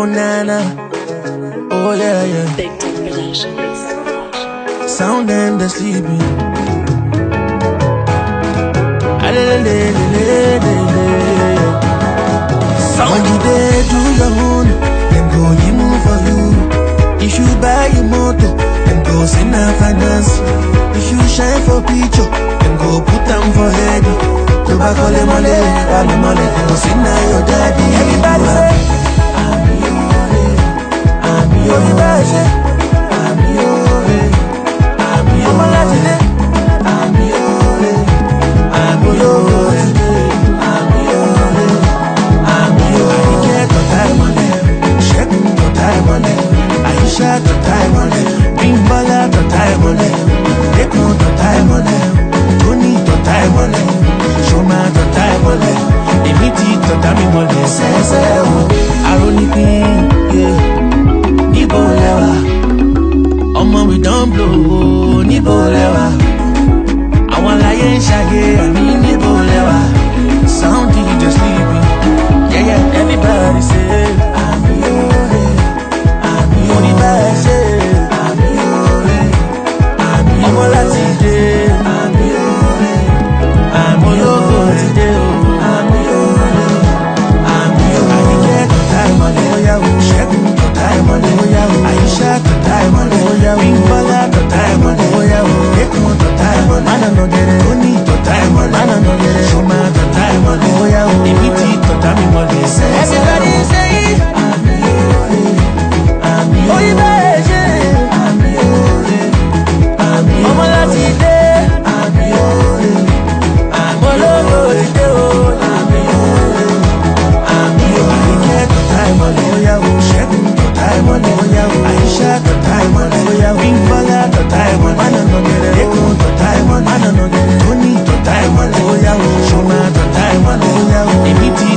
Oh nana, oh yeah yeah. Big Tech Productions. Sound and the sleepy. Do your own, then go you for you. If you buy a motor, then go send a finance. If you shine for picture, then go put them for head. Tobacco, lemon, lemon, lemon, go send your daddy. Everybody say. nothing èmi ti